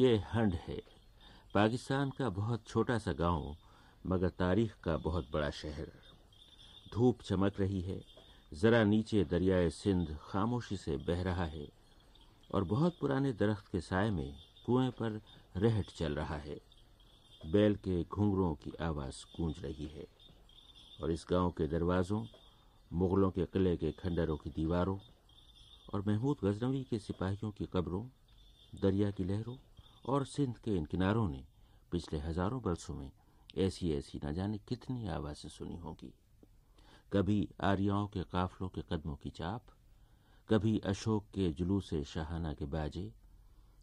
یہ ہنڈ ہے۔ پاکستان کا بہت چھوٹا سا گاؤں، مگر تاریخ کا بہت بڑا شہر۔ دھوپ چمک رہی ہے، ذرا نیچے دریائے سندھ خاموشی سے بہ رہا ہے اور بہت پرانے درخت کے سائے میں کنویں پر رہٹ چل رہا ہے۔ بیل کے گھنگروں کی آواز گونج رہی ہے اور اس گاؤں کے دروازوں، مغلوں کے قلعے کے کھنڈروں کی دیواروں اور محمود غزنوی کے سپاہیوں کی قبروں، دریا کی لہروں اور سندھ کے ان کناروں نے پچھلے ہزاروں برسوں میں ایسی ایسی نہ جانے کتنی آوازیں سنی ہوں گی۔ کبھی آریاؤں کے قافلوں کے قدموں کی چاپ، کبھی اشوک کے جلوس شاہانہ کے باجے،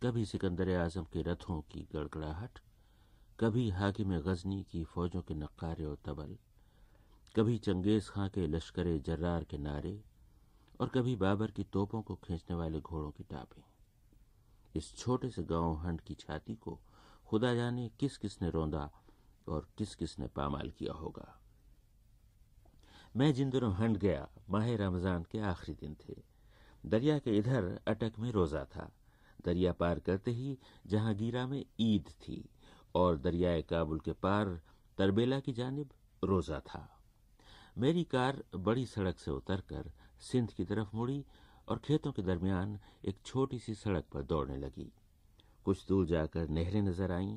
کبھی سکندر اعظم کے رتھوں کی گڑگڑاہٹ، کبھی حاکم غزنی کی فوجوں کے نقارے اور تبل کبھی چنگیز خاں کے لشکر جرار کے نعرے، اور کبھی بابر کی توپوں کو کھینچنے والے گھوڑوں کی ٹاپیں۔ اس چھوٹے سے گاؤں ہنڈ کی چھاتی کو خدا جانے کس کس نے روندا اور کس کس نے پامال کیا ہوگا۔ میں جن دنوں ہنڈ گیا، ماہ رمضان کے آخری دن تھے۔ دریا کے ادھر اٹک میں روزہ تھا۔ دریا پار کرتے ہی جہاں میں عید تھی اور دریائے کابل کے پار تربیلا کی جانب روزہ تھا۔ میری کار بڑی سڑک سے اتر کر سندھ کی طرف مڑی اور کھیتوں کے درمیان ایک چھوٹی سی سڑک پر دوڑنے لگی۔ کچھ دور جا کر نہریں نظر آئیں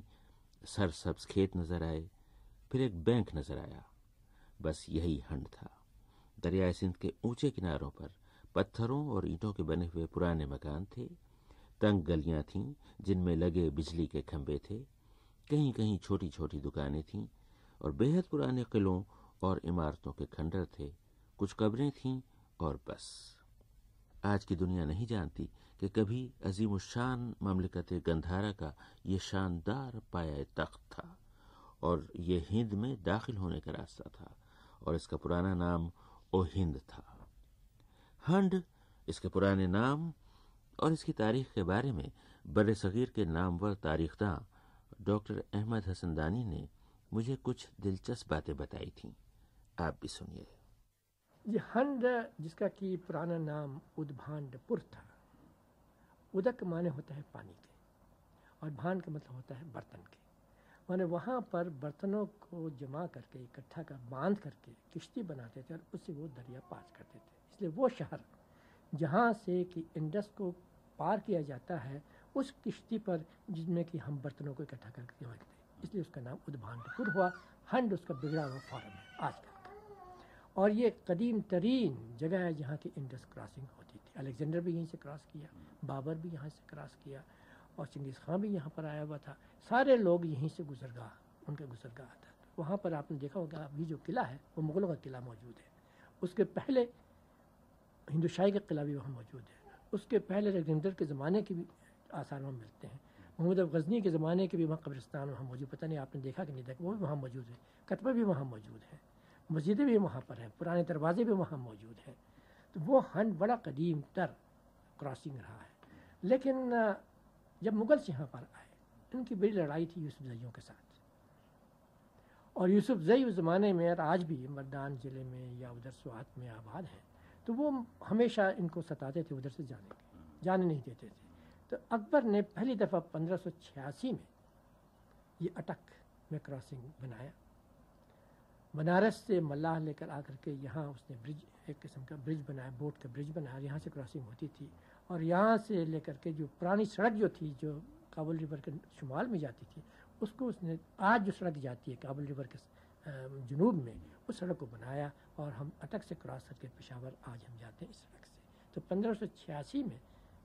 سر سبز کھیت نظر آئے، پھر ایک بینک نظر آیا۔ بس یہی ہنڈ تھا۔ دریائے سندھ کے اونچے کناروں پر پتھروں اور اینٹوں کے بنے ہوئے پرانے مکان تھے۔ تنگ گلیاں تھیں جن میں لگے بجلی کے کھمبے تھے۔ کہیں کہیں چھوٹی چھوٹی دکانیں تھیں اور بےحد پرانے قلعوں اور عمارتوں کے کھنڈر تھے۔ کچھ قبریں تھیں اور بس۔ آج کی دنیا نہیں جانتی کہ کبھی عظیم الشان مملکت گندھارا کا یہ شاندار پایا تخت تھا اور یہ ہند میں داخل ہونے کا راستہ تھا اور اس کا پرانا نام او ہند تھا۔ ہنڈ، اس کے پرانے نام اور اس کی تاریخ کے بارے میں بر صغیر کے نامور تاریخ داں ڈاکٹر احمد حسن دانی نے مجھے کچھ دلچسپ باتیں بتائی تھیں۔ آپ بھی سنیے۔ یہ ہنڈ جس کا کہ پرانا نام ادبھانڈ پور تھا، ادک معنی ہوتا ہے پانی کے، اور بھانڈ کا مطلب ہوتا ہے برتن کے۔ مانے وہاں پر برتنوں کو جمع کر کے، اکٹھا کر، باندھ کر کے کشتی بناتے تھے اور اس سے وہ دریا پار کرتے تھے۔ اس لیے وہ شہر جہاں سے کہ انڈس کو پار کیا جاتا ہے، اس کشتی پر جس میں کہ ہم برتنوں کو اکٹھا کر کے رکھتے۔ اس لیے اس کا نام ادبھانڈ پور ہوا، ہنڈ اس کا بگڑا ہوا فارم ہے آج کا۔ اور یہ قدیم ترین جگہ ہے جہاں کی انڈس کراسنگ ہوتی تھی۔ الیگزینڈر بھی یہیں سے کراس کیا، بابر بھی یہاں سے کراس کیا اور چنگیز خان بھی یہاں پر آیا ہوا تھا۔ سارے لوگ یہیں سے گزرگاہ، ان کا گزرگاہ تھا وہاں پر آپ نے دیکھا ہوگا ابھی جو قلعہ ہے، وہ مغلوں کا قلعہ موجود ہے۔ اس کے پہلے ہندو شاہی کا قلعہ بھی وہاں موجود ہے۔ اس کے پہلے الیگزینڈر کے زمانے کے بھی آثار وہاں ملتے ہیں۔ محمود غزنی کے زمانے کے بھی وہاں قبرستان وہاں موجود پتہ نہیں، آپ نے دیکھا کہ نہیں دیکھا، وہ بھی وہاں موجود ہے۔ کتبہ بھی وہاں موجود ہے۔ مسجدیں بھی وہاں پر ہیں، پرانے دروازے بھی وہاں موجود ہیں۔ تو وہ ہنڈ بڑا قدیم تر کراسنگ رہا ہے۔ لیکن جب مغل یہاں پر آئے، ان کی بڑی لڑائی تھی یوسف زئیوں کے ساتھ۔ اور یوسف زئی اس زمانے میں اور آج بھی مردان ضلع میں یا ادھر سوات میں آباد ہیں، تو وہ ہمیشہ ان کو ستاتے تھے، ادھر سے جانے کے جانے نہیں دیتے تھے۔ تو اکبر نے پہلی دفعہ پندرہ سو چھیاسی میں یہ اٹک میں کراسنگ بنایا۔ بنارس سے ملاح لے کر آ کر کے یہاں اس نے برج ایک قسم کا برج بنایا بوٹ کا برج بنایا یہاں سے کراسنگ ہوتی تھی۔ اور یہاں سے لے کر کے جو پرانی سڑک جو تھی، جو کابل ریور کے شمال میں جاتی تھی، اس کو اس نے آج جو سڑک جاتی ہے کابل ریور کے جنوب میں، اس سڑک کو بنایا اور ہم اٹک سے کراس کر کے پشاور آج ہم جاتے ہیں اس سڑک سے۔ تو پندرہ سو چھیاسی میں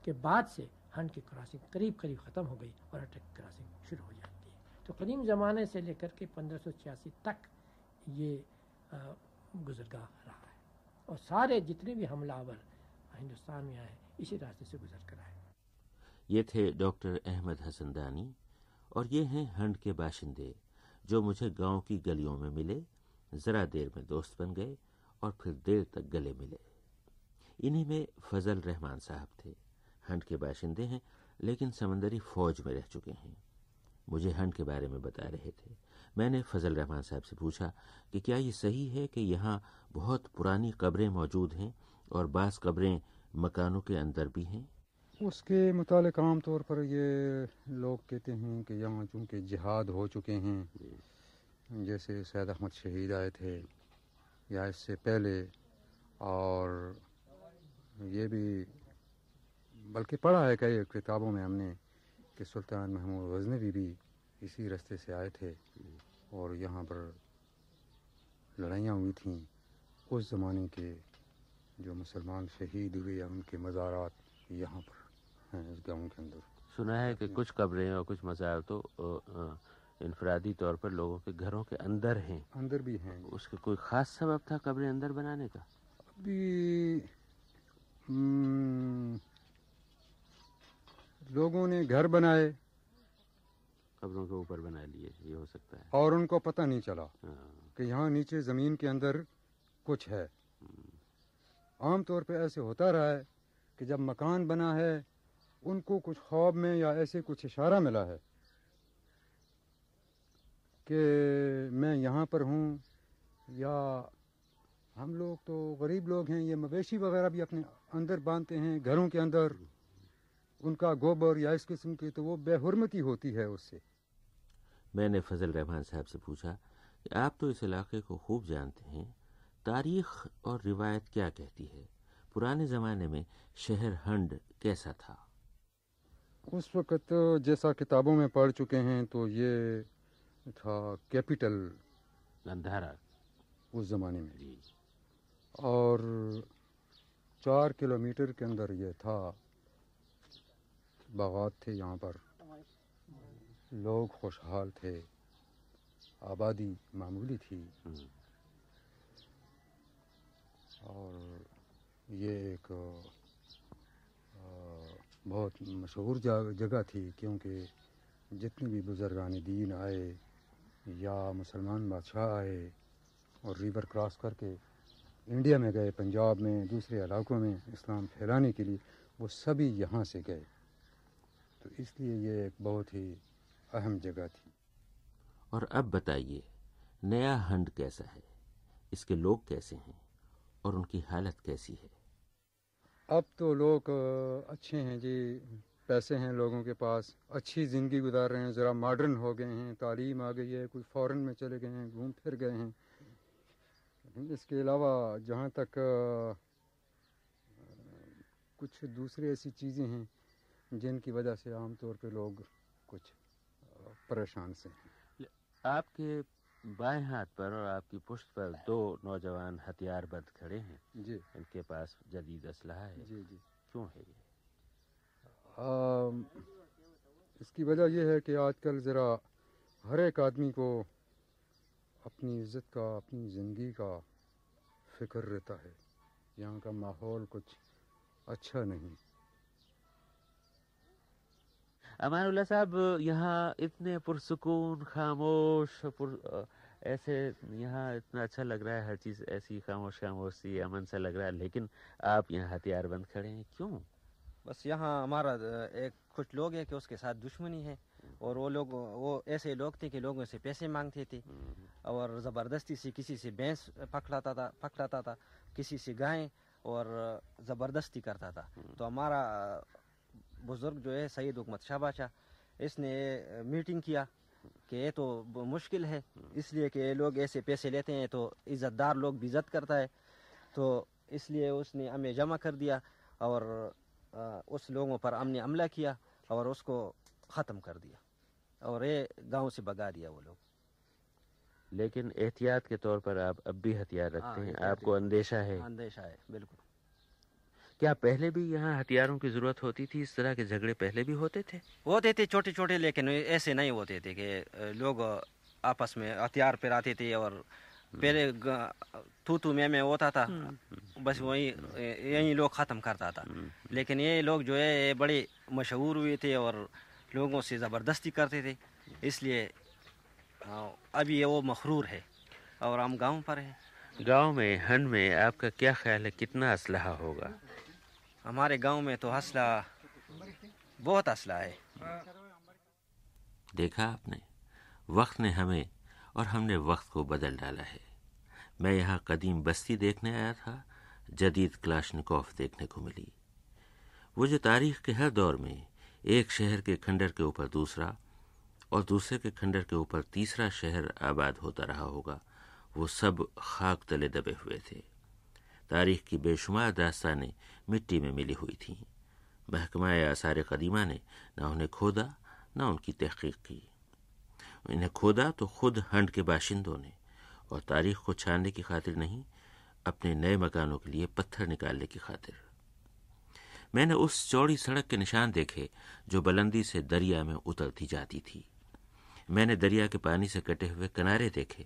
کے بعد سے ہنڈ کی کراسنگ قریب قریب ختم ہو گئی اور اٹک کراسنگ شروع ہو جاتی ہے۔ تو قدیم زمانے سے لے کر کے پندرہ سو چھیاسی تک یہ گزرگاہ رہا ہے۔ اور سارے جتنے بھی حملہ آور ہندوستان میں آئے، اسی راستے سے گزر کر آئے۔ یہ تھے ڈاکٹر احمد حسن دانی اور یہ ہیں ہنڈ کے باشندے جو مجھے گاؤں کی گلیوں میں ملے، ذرا دیر میں دوست بن گئے اور پھر دیر تک گلے ملے۔ انہی میں فضل رحمان صاحب تھے۔ ہنڈ کے باشندے ہیں، لیکن سمندری فوج میں رہ چکے ہیں۔ مجھے ہنڈ کے بارے میں بتا رہے تھے۔ میں نے فضل رحمان صاحب سے پوچھا کہ کیا یہ صحیح ہے کہ یہاں بہت پرانی قبریں موجود ہیں اور بعض قبریں مکانوں کے اندر بھی ہیں؟ اس کے متعلق عام طور پر یہ لوگ کہتے ہیں کہ یہاں چونکہ جہاد ہو چکے ہیں، جیسے سید احمد شہید آئے تھے یا اس سے پہلے، اور یہ بھی بلکہ پڑھا ہے کئی کتابوں میں ہم نے کہ سلطان محمود غزنوی بھی اسی رستے سے آئے تھے اور یہاں پر لڑائیاں ہوئی تھیں۔ اس زمانے کے جو مسلمان شہید ہوئے یا ان کے مزارات یہاں پر ہیں اس گاؤں کے اندر۔ سنا ہے کہ کچھ قبریں اور کچھ مزار تو انفرادی طور پر لوگوں کے گھروں کے اندر ہیں۔ اندر بھی ہیں۔ اس کے کوئی خاص سبب تھا قبریں اندر بنانے کا؟ ابھی لوگوں نے گھر بنائے۔ قبروں کے اوپر بنا لیے یہ ہو سکتا ہے۔ اور ان کو پتہ نہیں چلا ہاں۔ کہ یہاں نیچے زمین کے اندر کچھ ہے۔ عام طور پہ ایسے ہوتا رہا ہے کہ جب مکان بنا ہے ان کو کچھ خواب میں یا ایسے کچھ اشارہ ملا ہے کہ میں یہاں پر ہوں یا ہم لوگ تو غریب لوگ ہیں یہ مویشی وغیرہ بھی اپنے اندر باندھتے ہیں گھروں کے اندر۔ ان کا گوبر یا اس قسم کی تو وہ بے حرمتی ہوتی ہے اس سے۔ میں نے فضل رحمان صاحب سے پوچھا کہ آپ تو اس علاقے کو خوب جانتے ہیں تاریخ اور روایت کیا کہتی ہے؟ پرانے زمانے میں شہر ہنڈ کیسا تھا؟ اس وقت جیسا کتابوں میں پڑھ چکے ہیں تو یہ تھا کیپٹل گندھارا اس زمانے میں۔ جی۔ اور چار کلومیٹر کے اندر یہ تھا باغات تھے یہاں پر۔ لوگ خوشحال تھے آبادی معمولی تھی۔ اور یہ ایک بہت مشہور جگہ تھی کیونکہ جتنے بھی بزرگان دین آئے یا مسلمان بادشاہ آئے اور ریور کراس کر کے انڈیا میں گئے پنجاب میں دوسرے علاقوں میں اسلام پھیلانے کے لیے وہ سبھی یہاں سے گئے۔ تو اس لیے یہ ایک بہت ہی اہم جگہ تھی۔ اور اب بتائیے نیا ہنڈ کیسا ہے؟ اس کے لوگ کیسے ہیں؟ اور ان کی حالت کیسی ہے؟ اب تو لوگ اچھے ہیں جی۔ پیسے ہیں لوگوں کے پاس۔ اچھی زندگی گزار رہے ہیں۔ ذرا ماڈرن ہو گئے ہیں۔ تعلیم آ گئی ہے۔ کوئی فورن میں چلے گئے ہیں گھوم پھر گئے ہیں۔ اس کے علاوہ جہاں تک کچھ دوسری ایسی چیزیں ہیں جن کی وجہ سے عام طور پہ لوگ کچھ پریشان سے۔ ہیں آپ کے بائیں ہاتھ پر اور آپ کی پشت پر دو نوجوان ہتھیار بند کھڑے ہیں۔ جی۔ ان کے پاس جدید اسلحہ ہے۔ جی جی۔ کیوں ہے یہ؟ اس کی وجہ یہ ہے کہ آج کل ذرا ہر ایک آدمی کو اپنی عزت کا اپنی زندگی کا فکر رہتا ہے۔ یہاں کا ماحول کچھ اچھا نہیں۔ امان اللہ صاحب، یہاں اتنے پرسکون، خاموش، پر، ایسے یہاں اتنا اچھا لگ رہا ہے، ہر چیز ایسی خاموش خاموش سی، امن سا لگ رہا ہے، لیکن آپ یہاں ہتھیار بند کھڑے ہیں، کیوں؟ بس یہاں ہمارا، ایک کچھ لوگ ہیں کہ اس کے ساتھ دشمنی ہے، اور وہ لوگ، وہ ایسے لوگ تھے کہ لوگوں سے پیسے مانگتے تھے، اور زبردستی سے کسی سے بھینس پکڑاتا تھا پکڑاتا تھا، کسی سے گائیں، اور زبردستی کرتا تھا۔ تو ہمارا بزرگ جو ہے سید حکمت شاہ بادشاہ اس نے میٹنگ کیا کہ یہ تو مشکل ہے اس لیے کہ لوگ ایسے پیسے لیتے ہیں تو عزت دار لوگ بھی عزت کرتا ہے۔ تو اس لیے اس نے ہمیں جمع کر دیا اور اس لوگوں پر ہم نے عملہ کیا اور اس کو ختم کر دیا۔ اور یہ گاؤں سے بگا دیا وہ لوگ۔ لیکن احتیاط کے طور پر آپ اب بھی ہتھیار رکھتے ہاں، ہیں احتیاط آپ کو اندیشہ ہے۔ اندیشہ ہے بالکل۔ کیا پہلے بھی یہاں ہتھیاروں کی ضرورت ہوتی تھی؟ اس طرح کے جھگڑے پہلے بھی ہوتے تھے؟ ہوتے تھے چھوٹے چھوٹے لیکن ایسے نہیں ہوتے تھے کہ لوگ آپس میں ہتھیار پہ آتے تھے اور پہلے تو تو میں میں ہوتا تھا۔ بس وہی یہی لوگ ختم کرتا تھا۔ لیکن یہ لوگ جو ہے یہ بڑے مشہور ہوئے تھے اور لوگوں سے زبردستی کرتے تھے۔ اس لیے آ، ابھی یہ وہ مخرور ہے اور ہم گاؤں پر ہیں۔ گاؤں میں ہن میں آپ کا کیا خیال ہے؟ کتنا اسلحہ ہوگا؟ ہمارے گاؤں میں تو اسلحہ بہت اسلحہ ہے۔ دیکھا آپ نے؟ وقت نے ہمیں اور ہم نے وقت کو بدل ڈالا ہے۔ میں یہاں قدیم بستی دیکھنے آیا تھا، جدید کلاشنکوف دیکھنے کو ملی۔ وہ جو تاریخ کے ہر دور میں ایک شہر کے کھنڈر کے اوپر دوسرا اور دوسرے کے کھنڈر کے اوپر تیسرا شہر آباد ہوتا رہا ہوگا، وہ سب خاک تلے دبے ہوئے تھے۔ تاریخ کی بے شمار داستانیں مٹی میں ملی ہوئی تھیں۔ محکمہ آثار قدیمہ نے نہ انہیں کھودا، نہ ان کی تحقیق کی۔ انہیں کھودا تو خود ہنڈ کے باشندوں نے، اور تاریخ کو چھاننے کی خاطر نہیں، اپنے نئے مکانوں کے لیے پتھر نکالنے کی خاطر۔ میں نے اس چوڑی سڑک کے نشان دیکھے جو بلندی سے دریا میں اترتی جاتی تھی۔ میں نے دریا کے پانی سے کٹے ہوئے کنارے دیکھے،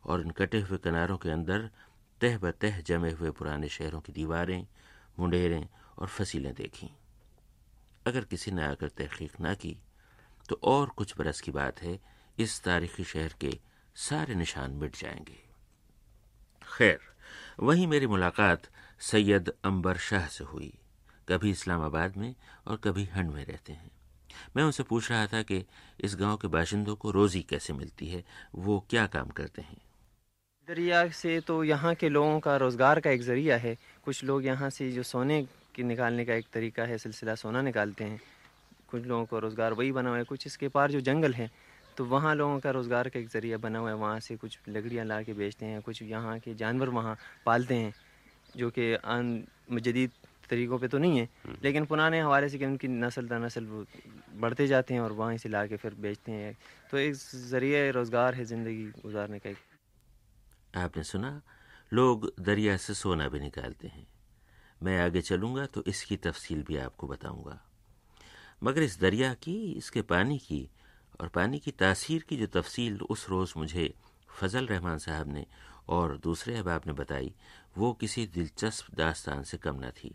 اور ان کٹے ہوئے کناروں کے اندر تہ بتہ جمے ہوئے پرانے شہروں کی دیواریں، منڈیریں اور فصیلیں دیکھیں۔ اگر کسی نے آ کر تحقیق نہ کی، تو اور کچھ برس کی بات ہے، اس تاریخی شہر کے سارے نشان مٹ جائیں گے۔ خیر وہیں میری ملاقات سید امبر شاہ سے ہوئی۔ کبھی اسلام آباد میں اور کبھی ہنڈ میں رہتے ہیں۔ میں ان سے پوچھ رہا تھا کہ اس گاؤں کے باشندوں کو روزی کیسے ملتی ہے؟ وہ کیا کام کرتے ہیں؟ دریا سے تو یہاں کے لوگوں کا روزگار کا ایک ذریعہ ہے۔ کچھ لوگ یہاں سے جو سونے کی نکالنے کا ایک طریقہ ہے سلسلہ سونا نکالتے ہیں۔ کچھ لوگوں کو روزگار وہی بنا ہوا ہے کچھ اس کے پار جو جنگل ہے تو وہاں لوگوں کا روزگار کا ایک ذریعہ بنا ہوا ہے۔ وہاں سے کچھ لکڑیاں لا کے بیچتے ہیں کچھ یہاں کے جانور وہاں پالتے ہیں جو کہ ان جدید طریقوں پہ تو نہیں ہے۔ لیکن پرانے حوالے سے کہ ان کی نسل در نسل وہ بڑھتے جاتے ہیں اور وہیں سے لا کے پھر بیچتے ہیں۔ تو ایک ذریعہ روزگار ہے زندگی گزارنے کا ایک آپ نے سنا، لوگ دریا سے سونا بھی نکالتے ہیں۔ میں آگے چلوں گا تو اس کی تفصیل بھی آپ کو بتاؤں گا۔ مگر اس دریا کی، اس کے پانی کی اور پانی کی تاثیر کی جو تفصیل اس روز مجھے فضل رحمان صاحب نے اور دوسرے احباب نے بتائی، وہ کسی دلچسپ داستان سے کم نہ تھی۔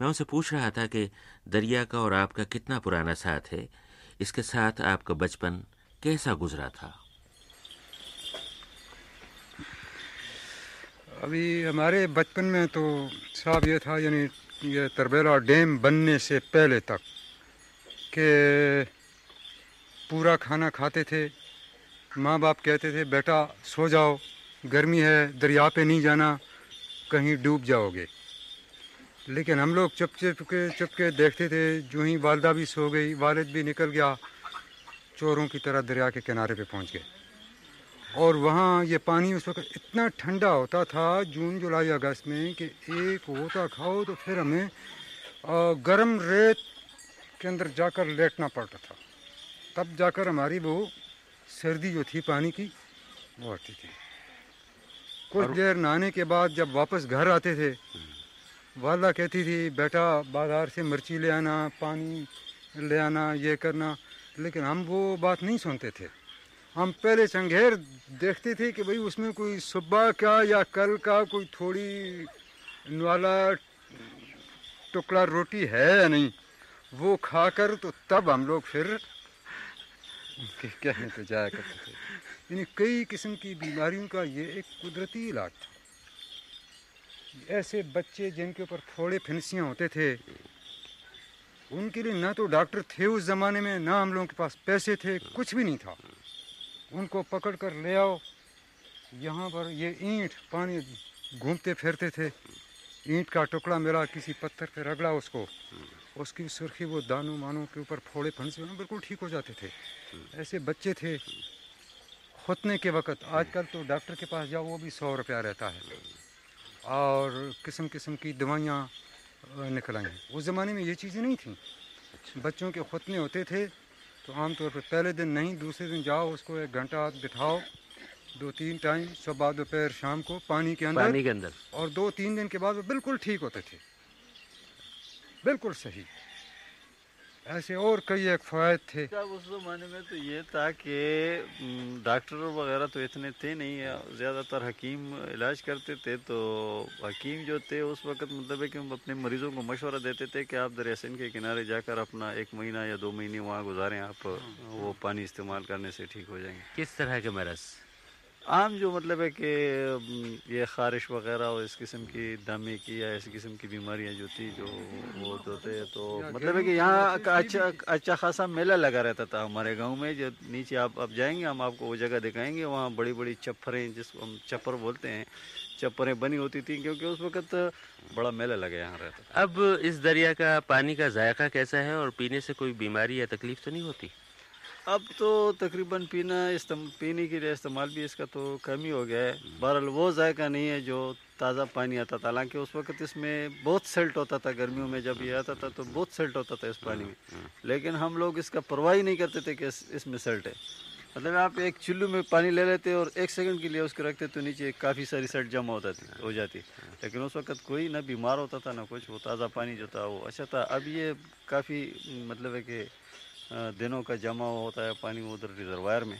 میں ان سے پوچھ رہا تھا کہ دریا کا اور آپ کا کتنا پرانا ساتھ ہے؟ اس کے ساتھ آپ کا بچپن کیسا گزرا تھا؟ ابھی ہمارے بچپن میں تو صاحب یہ تھا یعنی یہ تربیلا ڈیم بننے سے پہلے تک کہ پورا کھانا کھاتے تھے۔ ماں باپ کہتے تھے، بیٹا، سو جاؤ، گرمی ہے، دریا پہ نہیں جانا، کہیں ڈوب جاؤ گے۔ لیکن ہم لوگ چپ چپ کے چپ کے دیکھتے تھے، جو ہی والدہ بھی سو گئی، والد بھی نکل گیا، چوروں کی طرح دریا کے کنارے پہ پہنچ گئے۔ اور وہاں یہ پانی اس وقت اتنا ٹھنڈا ہوتا تھا جون جولائی اگست میں کہ ایک ہوتا کھاؤ تو پھر ہمیں گرم ریت کے اندر جا کر لیٹنا پڑتا تھا۔ تب جا کر ہماری وہ سردی جو تھی پانی کی وہ آتی تھی۔ کچھ دیر نہانے کے بعد جب واپس گھر آتے تھے والدہ کہتی تھی بیٹا بازار سے مرچی لے آنا پانی لے آنا یہ کرنا۔ لیکن ہم وہ بات نہیں سنتے تھے۔ ہم پہلے چنگھیر دیکھتے تھے کہ بھئی اس میں کوئی صبح کا یا کل کا کوئی تھوڑی نوالا ٹکڑا روٹی ہے یا نہیں؟ وہ کھا کر تو تب ہم لوگ پھر کہنے پہ جایا کرتے تھے۔ یعنی کئی قسم کی بیماریوں کا یہ ایک قدرتی علاج تھا۔ ایسے بچے جن کے اوپر تھوڑے پھنسیاں ہوتے تھے، ان کے لیے نہ تو ڈاکٹر تھے اس زمانے میں، نہ ہم لوگوں کے پاس پیسے تھے، کچھ بھی نہیں تھا۔ ان کو پکڑ کر لے آؤ۔ یہاں پر یہ اینٹ پانی گھومتے پھرتے تھے۔ اینٹ کا ٹکڑا ملا کسی پتھر پہ، رگڑا اس کو۔ اس کی سرخی وہ دانوں مانوں کے اوپر پھوڑے پھنسے بالکل ٹھیک ہو جاتے تھے۔ ایسے بچے تھے۔ ہوتنے کے وقت آج کل تو ڈاکٹر کے پاس جاؤ، وہ بھی سو روپیہ رہتا ہے۔ اور قسم قسم کی دوائیاں نکل آئیں اس زمانے میں یہ چیزیں نہیں تھیں۔ بچوں کے ختنے ہوتے تھے۔ تو عام طور پہ پہلے دن نہیں دوسرے دن جاؤ اس کو ایک گھنٹہ بٹھاؤ دو تین ٹائم صبح دوپہر شام کو پانی کے اندر پانی کے اندر۔ اور دو تین دن کے بعد وہ بالکل ٹھیک ہوتے تھے۔ بالکل صحیح۔ ایسے اور کئی ایک فوائد تھے۔ اس زمانے میں تو یہ تھا کہ ڈاکٹر وغیرہ تو اتنے تھے نہیں زیادہ تر حکیم علاج کرتے تھے۔ تو حکیم جو تھے اس وقت مطلب ہے کہ اپنے مریضوں کو مشورہ دیتے تھے کہ آپ دریاسین کے کنارے جا کر اپنا ایک مہینہ یا دو مہینے وہاں گزاریں آپ وہ پانی استعمال کرنے سے ٹھیک ہو جائیں گے۔ کس طرح کے مرض؟ عام جو مطلب ہے کہ یہ خارش وغیرہ اور اس قسم کی دمے کی یا اس قسم کی بیماریاں جو تھی، جو وہ ہوتے تو مطلب ہے کہ یہاں کا اچھا اچھا خاصا میلہ لگا رہتا تھا ہمارے گاؤں میں، جو نیچے آپ اب جائیں گے، ہم آپ کو وہ جگہ دکھائیں گے، وہاں بڑی بڑی چپریں، جس کو ہم چپر بولتے ہیں، چپریں بنی ہوتی تھیں، کیونکہ اس وقت بڑا میلہ لگا یہاں رہتا تھا۔ اب اس دریا کا پانی کا ذائقہ کیسا ہے اور پینے سے کوئی بیماری یا تکلیف تو نہیں ہوتی؟ اب تو تقریباً پینا پینے کے لیے استعمال بھی اس کا تو کم ہی ہو گیا ہے۔ بہرحال وہ ذائقہ نہیں ہے جو تازہ پانی آتا تھا۔ حالانکہ اس وقت اس میں بہت سلٹ ہوتا تھا گرمیوں میں۔ جب یہ آتا تھا تو بہت سلٹ ہوتا تھا اس پانی میں۔ لیکن ہم لوگ اس کا پرواہ ہی نہیں کرتے تھے کہ اس اس میں سلٹ ہے۔ مطلب آپ ایک چلو میں پانی لے لیتے اور ایک سیکنڈ کے لیے اس کو رکھتے تو نیچے کافی ساری سلٹ جمع ہوتا تھی ہو جاتی۔ لیکن اس وقت کوئی نہ بیمار ہوتا تھا نہ کچھ وہ تازہ پانی جو تھا وہ اچھا تھا۔ اب یہ کافی مطلب ہے کہ دنوں کا جمع ہوتا ہے پانی ادھر ریزروائر میں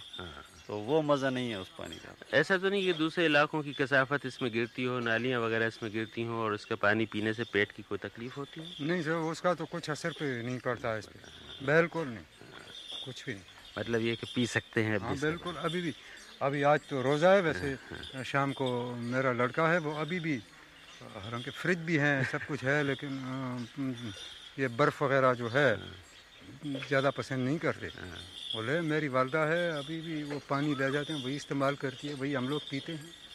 تو وہ مزہ نہیں ہے اس پانی کا۔ ایسا تو نہیں کہ دوسرے علاقوں کی کثافت اس میں گرتی ہو نالیاں وغیرہ اس میں گرتی ہوں اور اس کا پانی پینے سے پیٹ کی کوئی تکلیف ہوتی ہو نہیں سر اس کا تو کچھ اثر پہ نہیں پڑتا ہے اس پہ۔ بالکل نہیں کچھ بھی نہیں۔ مطلب یہ کہ پی سکتے ہیں ہاں جس سے۔ بالکل ابھی بھی ابھی آج تو روزہ ہے ویسے شام کو میرا لڑکا ہے وہ ابھی بھی حالانکہ فریج بھی ہے سب کچھ ہے لیکن یہ برف وغیرہ جو ہے زیادہ پسند نہیں کرتے۔ بولے میری والدہ ہے ابھی بھی وہ پانی لے جاتے ہیں وہی استعمال کرتی ہے وہی ہم لوگ پیتے ہیں۔